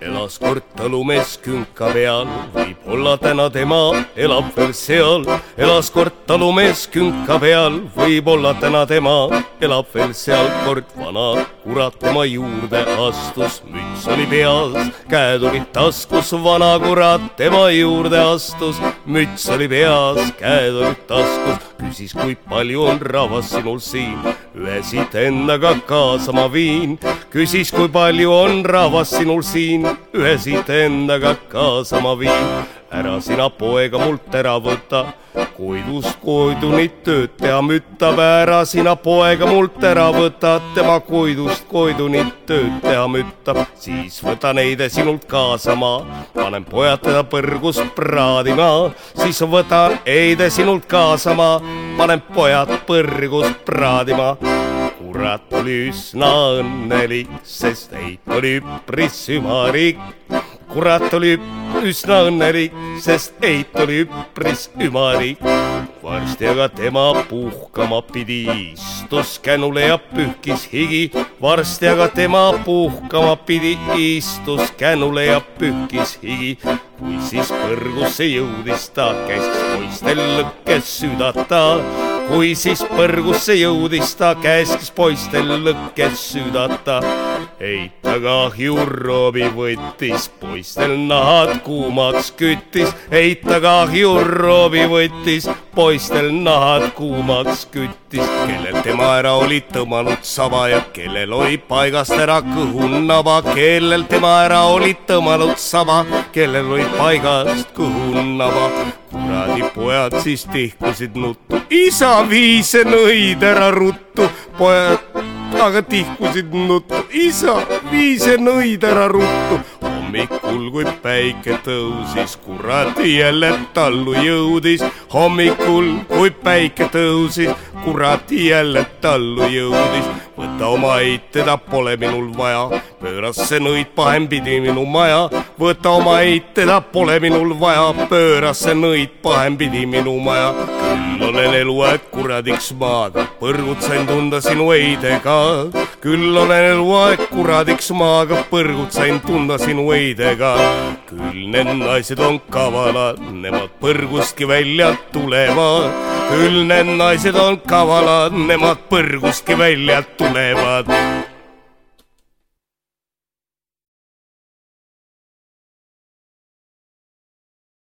elas kord talumees künka peal, võib-olla täna tema elab veel seal. elas kord talumees künka peal, võib-olla täna tema elab veel seal. kord vana kurat tema juurde astus, müts oli peas, käed olid taskus. vana kurat tema juurde astus, müts oli peas, käed olid taskus. küsis, kui palju on rahvast sinul siin, ühe siit endaga kaasa ma viin. küsis, kui palju on rahvast sinul siin ühe siit endaga kaasa ma viin. ära sina poega mult ära võta, koidust koidunit tööd teha müttab, ära sina poega mult ära võta, tema koidust koidunit tööd teha müttab, siis võta neide sinult kaasa ma, panen pojad teda põrgus praadima, siis võtan eide sinult kaasa ma, panen pojad põrgus praadima. Kurat oli üsna õnnelik, sest heit oli üpris ümalik. Kurat oli üsna õnnelik, sest heit oli üpris ümalik. varsti aga tema puhkama pidi, istus känule ja pühkis higi. varsti aga tema puhkama pidi, istus känule ja pühkis higi. kui siis põrgusse jõudis ta, käis poistel lõkkes süüdata kui siis põrgusse jõudis ta, käskis poistel lõkkes süüdata. Eita kahju roobi võttis, poistel nahad kuumaks küttis, eita kahju roobi võttis, poistel nahad kuumaks küttis, kellel tema ära oli tõmmanud saba ja kellel oli paigast ära kõhunaba, kellel tema ära oli tõmmanud saba, kellel oli paigast kõhunaba kuradi pojad siis tihkusid nuttu, isa vii see nõid ära ruttu, pojad aga tihkusid nuttu, isa vii see nõid ära ruttu. hommikul, kui päike tõusis, kurat jälle tallu jõudis, hommikul, kui päike tõusis, kurat jälle tallu jõudis. võta oma eit, teda pole minul vaja, pööras see nõid pahempidi minu maja võta oma eit, teda pole minul vaja, pööra see nõid pahempidi minu maja. küll olen eluaeg kuradiks maaga, põrgut sain tunda sinu eidega. küll olen eluaeg kuradiks maaga, põrgut sain tunda sinu eidega. küll need naised on kavalad, nemad põrgustki välja tulevad. küll need naised on kavalad, nemad põrgustki välja tulevad